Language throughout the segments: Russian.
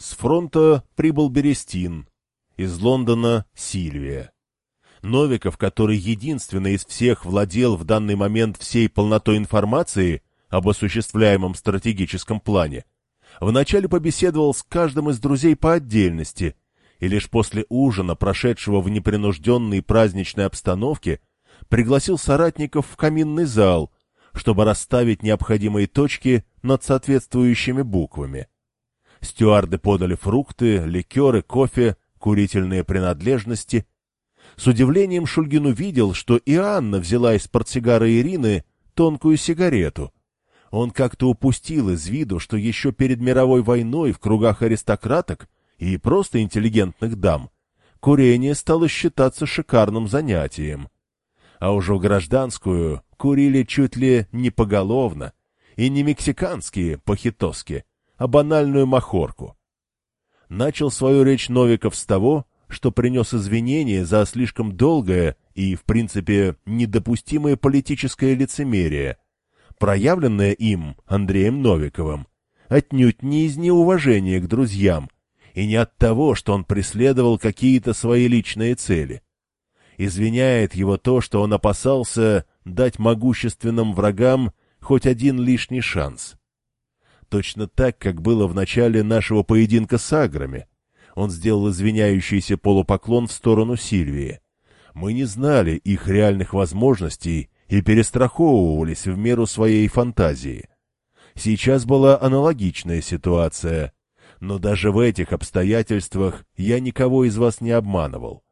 С фронта прибыл Берестин, из Лондона — Сильвия. Новиков, который единственный из всех владел в данный момент всей полнотой информации об осуществляемом стратегическом плане, вначале побеседовал с каждым из друзей по отдельности, и лишь после ужина, прошедшего в непринужденной праздничной обстановке, пригласил соратников в каминный зал, чтобы расставить необходимые точки над соответствующими буквами. Стюарды подали фрукты, ликеры, кофе, курительные принадлежности. С удивлением Шульгин увидел, что и Анна взяла из портсигара Ирины тонкую сигарету. Он как-то упустил из виду, что еще перед мировой войной в кругах аристократок и просто интеллигентных дам курение стало считаться шикарным занятием. А уже в гражданскую курили чуть ли не поголовно, и не мексиканские похитоски, а банальную махорку. Начал свою речь Новиков с того, что принес извинения за слишком долгое и, в принципе, недопустимое политическое лицемерие, проявленное им, Андреем Новиковым, отнюдь не из неуважения к друзьям и не от того, что он преследовал какие-то свои личные цели. Извиняет его то, что он опасался дать могущественным врагам хоть один лишний шанс точно так, как было в начале нашего поединка с аграми. Он сделал извиняющийся полупоклон в сторону Сильвии. Мы не знали их реальных возможностей и перестраховывались в меру своей фантазии. Сейчас была аналогичная ситуация, но даже в этих обстоятельствах я никого из вас не обманывал.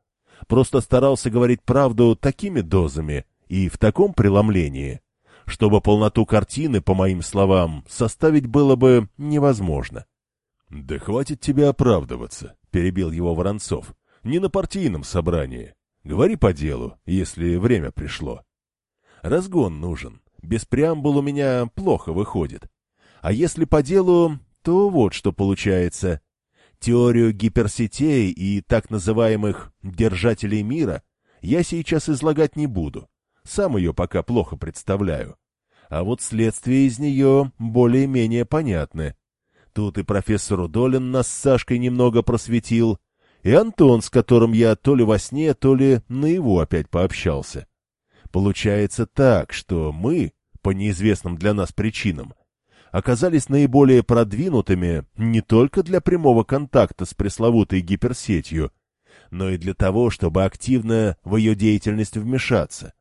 Просто старался говорить правду такими дозами и в таком преломлении, чтобы полноту картины, по моим словам, составить было бы невозможно. — Да хватит тебе оправдываться, — перебил его Воронцов. — Не на партийном собрании. Говори по делу, если время пришло. Разгон нужен. Без преамбул у меня плохо выходит. А если по делу, то вот что получается. Теорию гиперсетей и так называемых «держателей мира» я сейчас излагать не буду. Сам ее пока плохо представляю. А вот следствие из нее более-менее понятны. Тут и профессор Удолин нас с Сашкой немного просветил, и Антон, с которым я то ли во сне, то ли наяву опять пообщался. Получается так, что мы, по неизвестным для нас причинам, оказались наиболее продвинутыми не только для прямого контакта с пресловутой гиперсетью, но и для того, чтобы активно в ее деятельность вмешаться.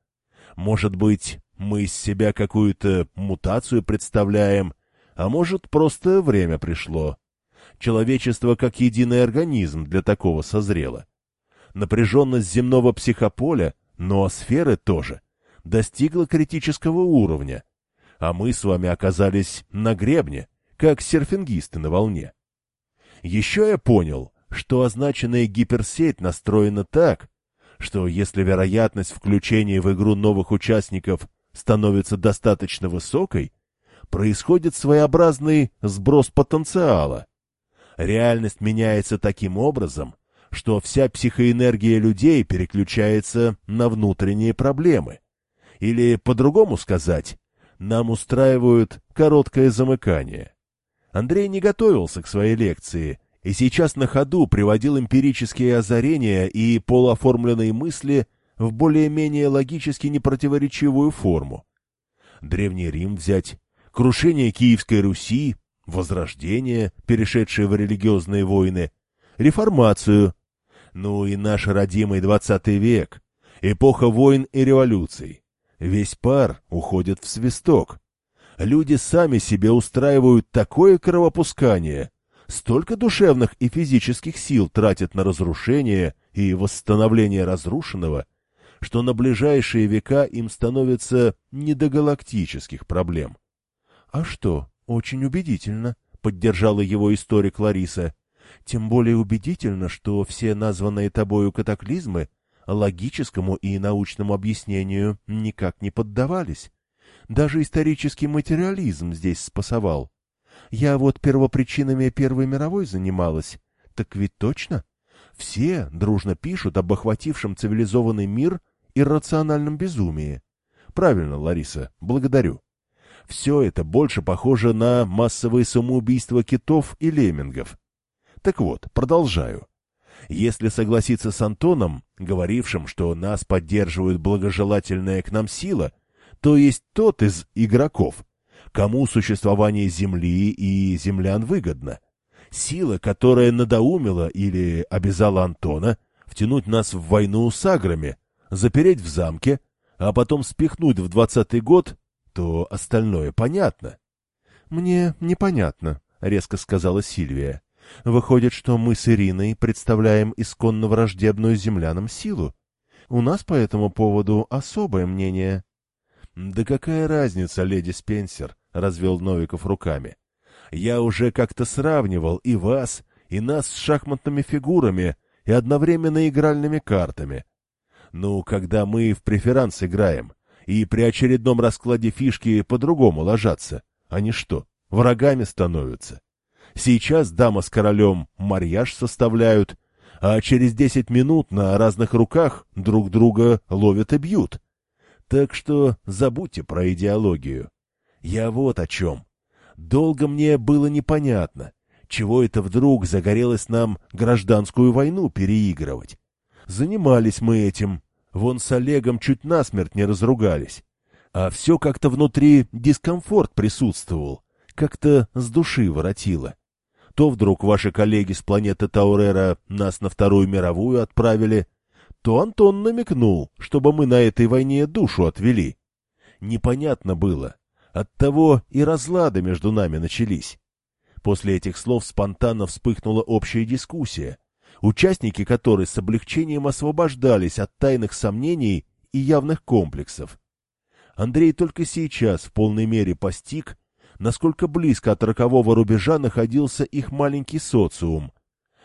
Может быть, мы из себя какую-то мутацию представляем, а может, просто время пришло. Человечество как единый организм для такого созрело. Напряженность земного психополя, ноосферы тоже, достигла критического уровня, а мы с вами оказались на гребне, как серфингисты на волне. Еще я понял, что означенная гиперсеть настроена так, что если вероятность включения в игру новых участников становится достаточно высокой, происходит своеобразный сброс потенциала. Реальность меняется таким образом, что вся психоэнергия людей переключается на внутренние проблемы. Или, по-другому сказать, нам устраивают короткое замыкание. Андрей не готовился к своей лекции и сейчас на ходу приводил эмпирические озарения и полуоформленные мысли в более-менее логически непротиворечивую форму. Древний Рим взять, крушение Киевской Руси, возрождение, перешедшее в религиозные войны, реформацию, ну и наш родимый двадцатый век, эпоха войн и революций. Весь пар уходит в свисток. Люди сами себе устраивают такое кровопускание, столько душевных и физических сил тратят на разрушение и восстановление разрушенного, что на ближайшие века им становится не до галактических проблем. — А что, очень убедительно, — поддержала его историк Лариса. — Тем более убедительно, что все названные тобою катаклизмы логическому и научному объяснению никак не поддавались. Даже исторический материализм здесь спасовал. Я вот первопричинами Первой мировой занималась. Так ведь точно? Все дружно пишут об охватившем цивилизованный мир иррациональном безумии. Правильно, Лариса, благодарю. Все это больше похоже на массовые самоубийства китов и леммингов. Так вот, продолжаю. Если согласиться с Антоном, говорившим, что нас поддерживает благожелательная к нам сила, то есть тот из игроков, кому существование Земли и землян выгодно. Сила, которая надоумила или обязала Антона втянуть нас в войну с аграми, запереть в замке, а потом спихнуть в двадцатый год, то остальное понятно. — Мне непонятно, — резко сказала Сильвия. — Выходит, что мы с Ириной представляем исконно враждебную землянам силу. У нас по этому поводу особое мнение. — Да какая разница, леди Спенсер, — развел Новиков руками. — Я уже как-то сравнивал и вас, и нас с шахматными фигурами, и одновременно игральными картами. Ну, когда мы в преферанс играем, и при очередном раскладе фишки по-другому ложатся, они что, врагами становятся? Сейчас дама с королем марьяж составляют, а через десять минут на разных руках друг друга ловят и бьют. Так что забудьте про идеологию. Я вот о чем. Долго мне было непонятно, чего это вдруг загорелось нам гражданскую войну переигрывать? Занимались мы этим. Вон с Олегом чуть насмерть не разругались. А все как-то внутри дискомфорт присутствовал. Как-то с души воротило. То вдруг ваши коллеги с планеты Таурера нас на Вторую мировую отправили, то Антон намекнул, чтобы мы на этой войне душу отвели. Непонятно было. Оттого и разлады между нами начались. После этих слов спонтанно вспыхнула общая дискуссия, участники которой с облегчением освобождались от тайных сомнений и явных комплексов. Андрей только сейчас в полной мере постиг, насколько близко от рокового рубежа находился их маленький социум.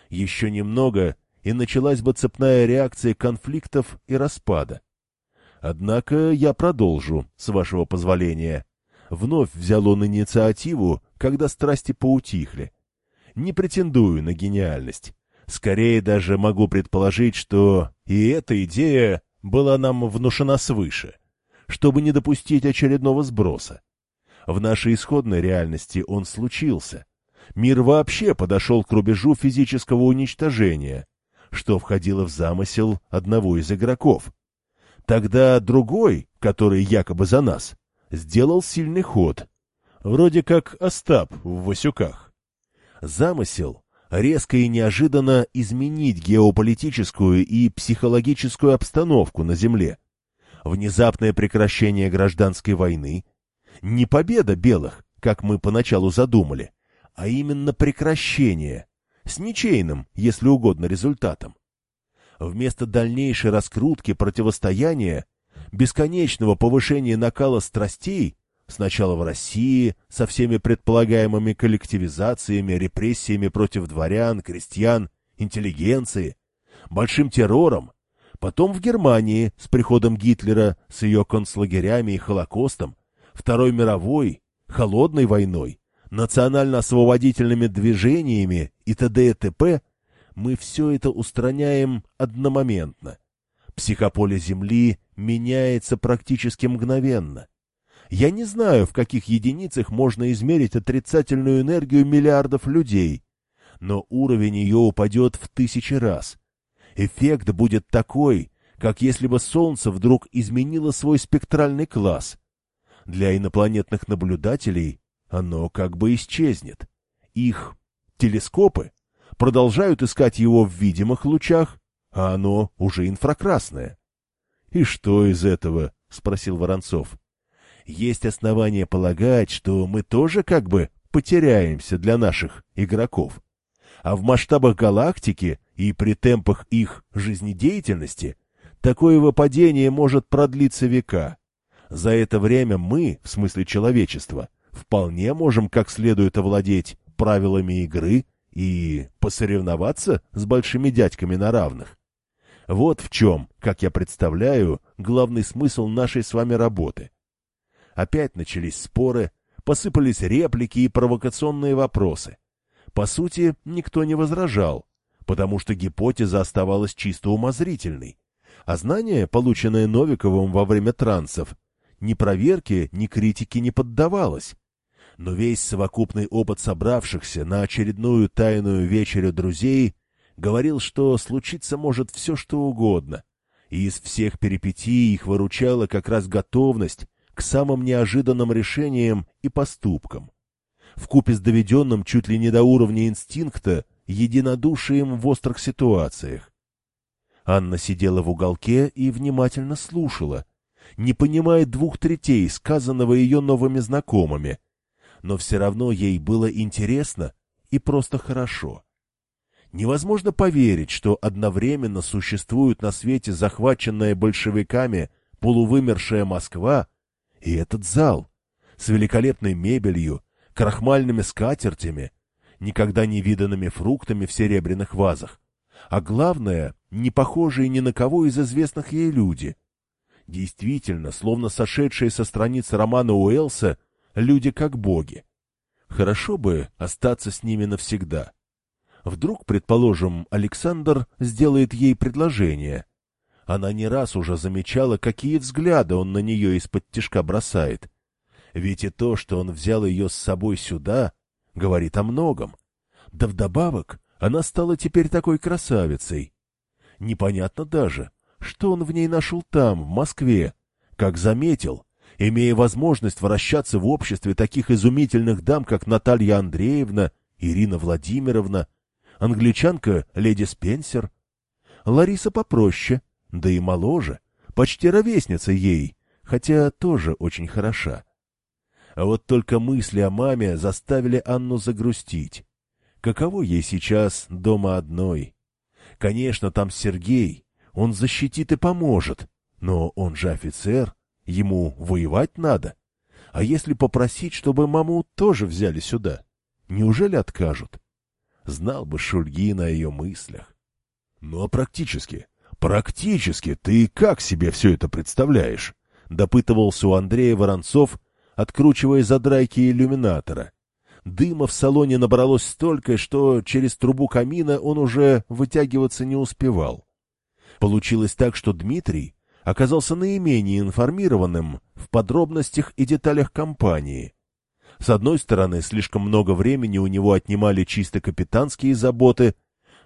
Еще немного, и началась бы цепная реакция конфликтов и распада. Однако я продолжу, с вашего позволения. Вновь взял он инициативу, когда страсти поутихли. Не претендую на гениальность. Скорее даже могу предположить, что и эта идея была нам внушена свыше, чтобы не допустить очередного сброса. В нашей исходной реальности он случился. Мир вообще подошел к рубежу физического уничтожения, что входило в замысел одного из игроков. Тогда другой, который якобы за нас, сделал сильный ход. Вроде как Остап в Васюках. Замысел резко и неожиданно изменить геополитическую и психологическую обстановку на Земле. Внезапное прекращение гражданской войны. Не победа белых, как мы поначалу задумали, а именно прекращение, с ничейным, если угодно, результатом. Вместо дальнейшей раскрутки противостояния бесконечного повышения накала страстей, сначала в России со всеми предполагаемыми коллективизациями, репрессиями против дворян, крестьян, интеллигенции, большим террором, потом в Германии с приходом Гитлера, с ее концлагерями и Холокостом, Второй мировой, холодной войной, национально-освободительными движениями и т.д. и т.п., мы все это устраняем одномоментно. Психополе Земли меняется практически мгновенно. Я не знаю, в каких единицах можно измерить отрицательную энергию миллиардов людей, но уровень ее упадет в тысячи раз. Эффект будет такой, как если бы Солнце вдруг изменило свой спектральный класс. Для инопланетных наблюдателей оно как бы исчезнет. Их телескопы продолжают искать его в видимых лучах, а оно уже инфракрасное. «И что из этого?» — спросил Воронцов. «Есть основания полагать, что мы тоже как бы потеряемся для наших игроков. А в масштабах галактики и при темпах их жизнедеятельности такое выпадение может продлиться века. За это время мы, в смысле человечества, вполне можем как следует овладеть правилами игры и посоревноваться с большими дядьками на равных. Вот в чем, как я представляю, главный смысл нашей с вами работы. Опять начались споры, посыпались реплики и провокационные вопросы. По сути, никто не возражал, потому что гипотеза оставалась чисто умозрительной, а знание, полученное Новиковым во время трансов, ни проверке, ни критике не поддавалось. Но весь совокупный опыт собравшихся на очередную тайную вечерю друзей говорил, что случиться может все, что угодно, и из всех перипетий их выручала как раз готовность к самым неожиданным решениям и поступкам. Вкупе с доведенным чуть ли не до уровня инстинкта единодушием в острых ситуациях. Анна сидела в уголке и внимательно слушала, не понимая двух третей сказанного ее новыми знакомыми, но все равно ей было интересно и просто хорошо. Невозможно поверить, что одновременно существует на свете захваченная большевиками полувымершая Москва и этот зал с великолепной мебелью, крахмальными скатертями, никогда не виданными фруктами в серебряных вазах, а главное, не похожие ни на кого из известных ей люди. Действительно, словно сошедшие со страниц романа Уэллса, люди как боги. Хорошо бы остаться с ними навсегда. Вдруг, предположим, Александр сделает ей предложение. Она не раз уже замечала, какие взгляды он на нее из-под тишка бросает. Ведь и то, что он взял ее с собой сюда, говорит о многом. Да вдобавок, она стала теперь такой красавицей. Непонятно даже, что он в ней нашел там, в Москве, как заметил, имея возможность вращаться в обществе таких изумительных дам, как Наталья Андреевна, Ирина Владимировна, англичанка леди Спенсер. Лариса попроще, да и моложе, почти ровесница ей, хотя тоже очень хороша. А вот только мысли о маме заставили Анну загрустить. Каково ей сейчас дома одной? Конечно, там Сергей, он защитит и поможет, но он же офицер, ему воевать надо. А если попросить, чтобы маму тоже взяли сюда? Неужели откажут? Знал бы Шульгин о ее мыслях. Ну а практически, практически ты как себе все это представляешь? Допытывался у Андрея Воронцов, откручивая задрайки иллюминатора. Дыма в салоне набралось столько, что через трубу камина он уже вытягиваться не успевал. Получилось так, что Дмитрий оказался наименее информированным в подробностях и деталях компании, с одной стороны, слишком много времени у него отнимали чисто капитанские заботы,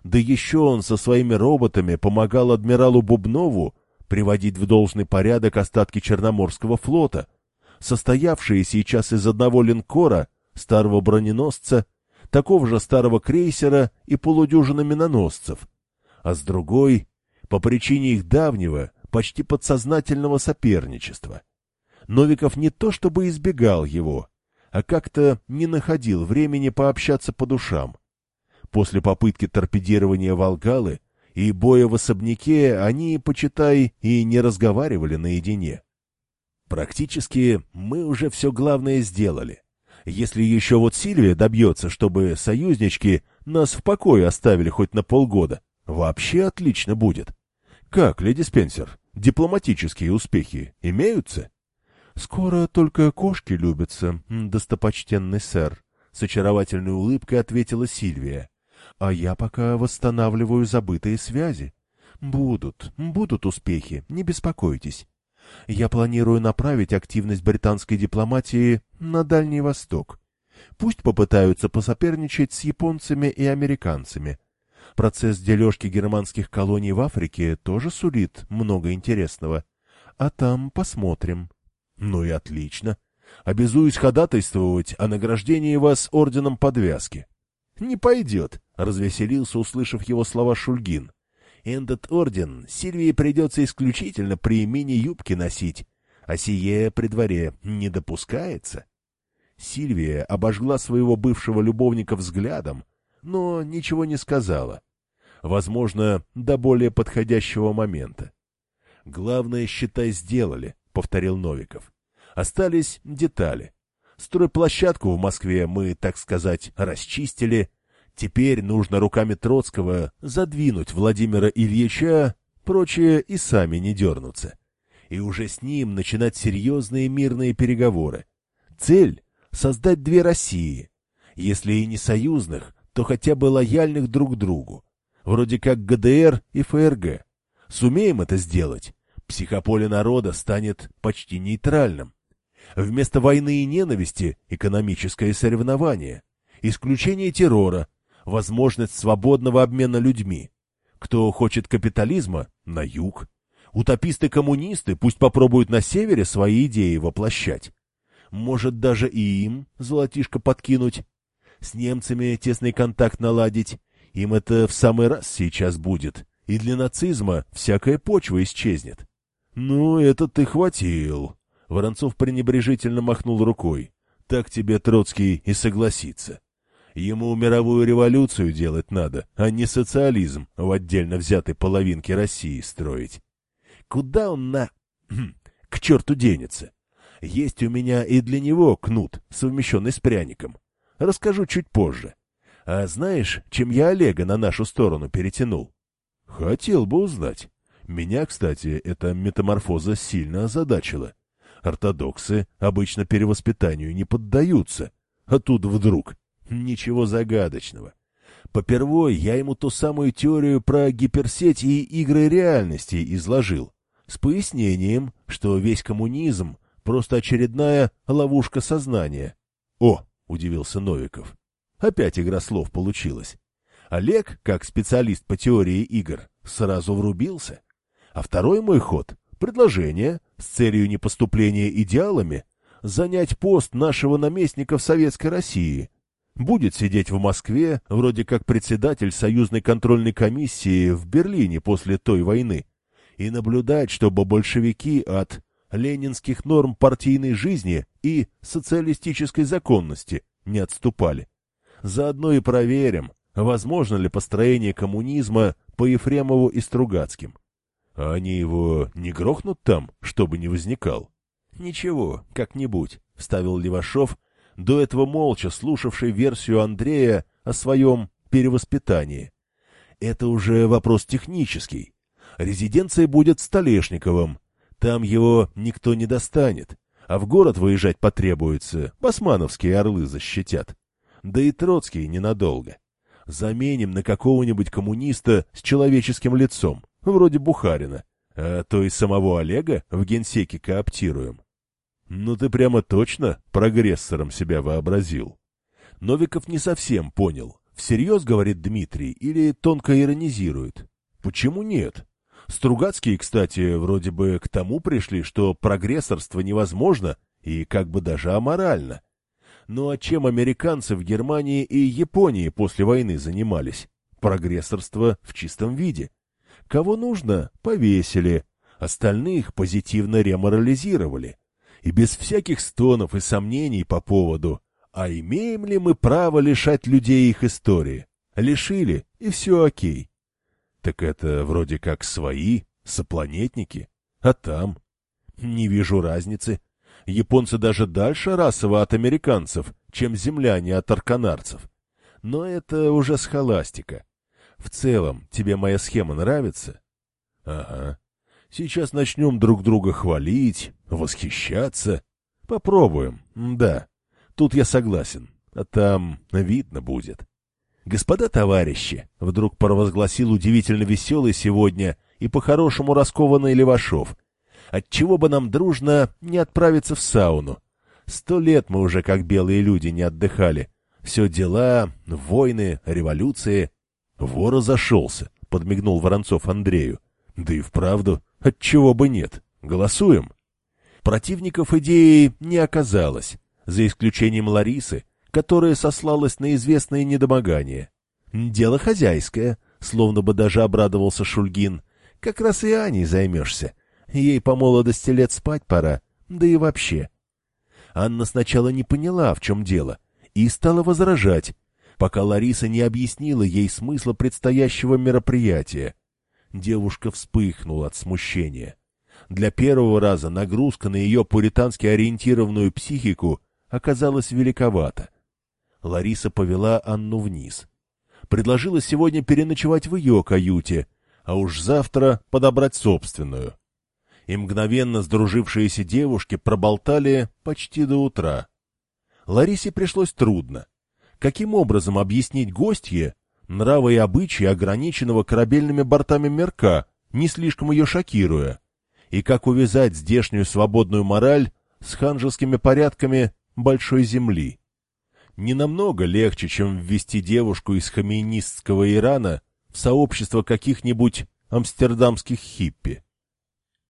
да еще он со своими роботами помогал адмиралу Бубнову приводить в должный порядок остатки Черноморского флота, состоявшие сейчас из одного линкора, старого броненосца, такого же старого крейсера и полудюжины миноносцев, а с другой — по причине их давнего, почти подсознательного соперничества. Новиков не то чтобы избегал его, а как-то не находил времени пообщаться по душам. После попытки торпедирования Волгалы и боя в особняке они, почитай, и не разговаривали наедине. Практически мы уже все главное сделали. Если еще вот Сильвия добьется, чтобы союзнички нас в покое оставили хоть на полгода, вообще отлично будет. Как, леди Спенсер, дипломатические успехи имеются? «Скоро только кошки любятся, достопочтенный сэр», — с очаровательной улыбкой ответила Сильвия. «А я пока восстанавливаю забытые связи. Будут, будут успехи, не беспокойтесь. Я планирую направить активность британской дипломатии на Дальний Восток. Пусть попытаются посоперничать с японцами и американцами. Процесс дележки германских колоний в Африке тоже сулит много интересного. А там посмотрим». Ну и отлично. Обязуюсь ходатайствовать о награждении вас орденом подвязки. Не пойдет, развеселился, услышав его слова Шульгин. Этот орден Сильвии придется исключительно при имени юбки носить, а сие при дворе не допускается. Сильвия обожгла своего бывшего любовника взглядом, но ничего не сказала. Возможно, до более подходящего момента. Главное, считай, сделали повторил Новиков. Остались детали. Стройплощадку в Москве мы, так сказать, расчистили. Теперь нужно руками Троцкого задвинуть Владимира Ильича, прочие и сами не дернутся. И уже с ним начинать серьезные мирные переговоры. Цель — создать две России. Если и не союзных, то хотя бы лояльных друг другу. Вроде как ГДР и ФРГ. Сумеем это сделать? Психополе народа станет почти нейтральным. Вместо войны и ненависти – экономическое соревнование. Исключение террора, возможность свободного обмена людьми. Кто хочет капитализма – на юг. Утописты-коммунисты пусть попробуют на севере свои идеи воплощать. Может, даже и им золотишко подкинуть. С немцами тесный контакт наладить. Им это в самый раз сейчас будет. И для нацизма всякая почва исчезнет. Ну, это ты хватил. Воронцов пренебрежительно махнул рукой. Так тебе Троцкий и согласится. Ему мировую революцию делать надо, а не социализм в отдельно взятой половинке России строить. Куда он на... Хм, к черту денется? Есть у меня и для него кнут, совмещенный с пряником. Расскажу чуть позже. А знаешь, чем я Олега на нашу сторону перетянул? Хотел бы узнать. Меня, кстати, эта метаморфоза сильно озадачила. Ортодоксы обычно перевоспитанию не поддаются. А тут вдруг Ничего загадочного. Попервой я ему ту самую теорию про гиперсеть и игры реальности изложил, с пояснением, что весь коммунизм — просто очередная ловушка сознания. «О!» — удивился Новиков. Опять игра слов получилась. Олег, как специалист по теории игр, сразу врубился. А второй мой ход — предложение с целью непоступления идеалами занять пост нашего наместника в Советской России — Будет сидеть в Москве, вроде как председатель союзной контрольной комиссии в Берлине после той войны, и наблюдать, чтобы большевики от ленинских норм партийной жизни и социалистической законности не отступали. Заодно и проверим, возможно ли построение коммунизма по Ефремову и Стругацким. А они его не грохнут там, чтобы не возникал? — Ничего, как-нибудь, — вставил Левашов, до этого молча слушавший версию Андрея о своем перевоспитании. Это уже вопрос технический. Резиденция будет Столешниковым. Там его никто не достанет. А в город выезжать потребуется. Басмановские орлы защитят. Да и Троцкий ненадолго. Заменим на какого-нибудь коммуниста с человеческим лицом, вроде Бухарина. А то и самого Олега в генсеке кооптируем. «Ну ты прямо точно прогрессором себя вообразил?» Новиков не совсем понял, всерьез говорит Дмитрий или тонко иронизирует. «Почему нет?» Стругацкие, кстати, вроде бы к тому пришли, что прогрессорство невозможно и как бы даже аморально. Ну а чем американцы в Германии и Японии после войны занимались? Прогрессорство в чистом виде. Кого нужно, повесили, остальных позитивно реморализировали и без всяких стонов и сомнений по поводу, а имеем ли мы право лишать людей их истории? Лишили, и все окей. Так это вроде как свои, сопланетники. А там? Не вижу разницы. Японцы даже дальше расово от американцев, чем земляне от арканарцев. Но это уже схоластика. В целом, тебе моя схема нравится? Ага. Сейчас начнем друг друга хвалить, восхищаться. Попробуем, да. Тут я согласен, а там видно будет. Господа товарищи, вдруг провозгласил удивительно веселый сегодня и по-хорошему раскованный Левашов. Отчего бы нам дружно не отправиться в сауну? Сто лет мы уже как белые люди не отдыхали. Все дела, войны, революции. Вора зашелся, подмигнул Воронцов Андрею. Да и вправду, Отчего бы нет? Голосуем. Противников идеи не оказалось, за исключением Ларисы, которая сослалась на известные недомогания. Дело хозяйское, словно бы даже обрадовался Шульгин. Как раз и Аней займешься. Ей по молодости лет спать пора, да и вообще. Анна сначала не поняла, в чем дело, и стала возражать, пока Лариса не объяснила ей смысла предстоящего мероприятия. Девушка вспыхнула от смущения. Для первого раза нагрузка на ее пуритански ориентированную психику оказалась великовата. Лариса повела Анну вниз. Предложила сегодня переночевать в ее каюте, а уж завтра подобрать собственную. И мгновенно сдружившиеся девушки проболтали почти до утра. Ларисе пришлось трудно. Каким образом объяснить гостье нравы и обычаи ограниченного корабельными бортами мерка, не слишком ее шокируя? И как увязать здешнюю свободную мораль с ханжескими порядками большой земли? Не намного легче, чем ввести девушку из хаминистского Ирана в сообщество каких-нибудь амстердамских хиппи.